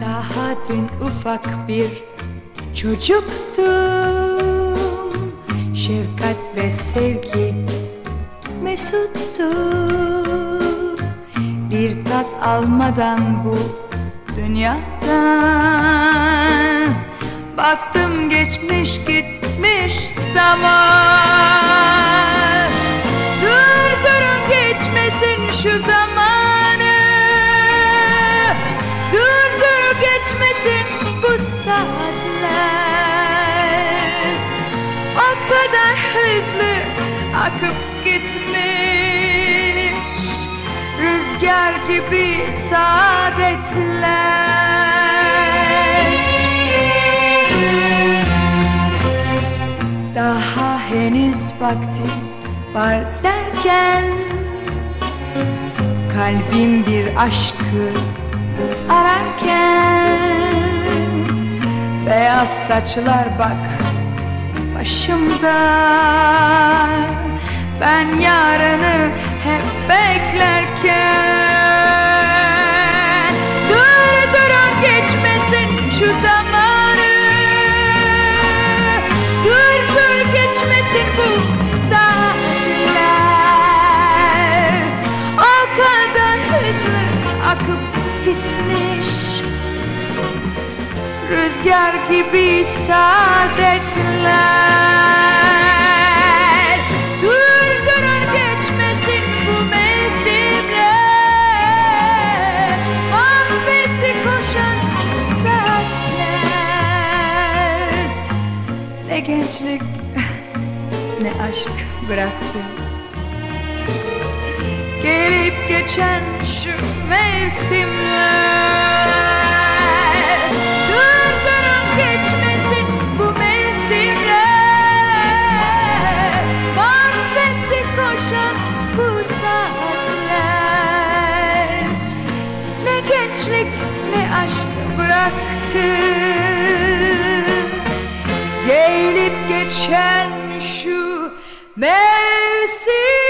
Daha dün ufak bir çocuktum. Şefkat ve sevgi mesuttu Bir tat almadan bu dünyadan Baktım geçmiş gitmiş zaman. Durdurun geçmesin şu zamanı gibi saadetler. Daha henüz vakti var derken Kalbim bir aşkı ararken Beyaz saçlar bak başımda. Ben yarını hep beklerken hızlı akıp gitmiş. Rüzgar gibi saadetler. Durdurun geçmesin bu mevsimler Mahvetti koşan saatler. Ne gençlik ne aşk bıraktı. Gelip geçen mevsimler. Durdurun geçmesin bu mevsimler. Mahvetti koşan bu saatler. Ne gençlik ne aşk bıraktı. Gelip geçen şu mevsim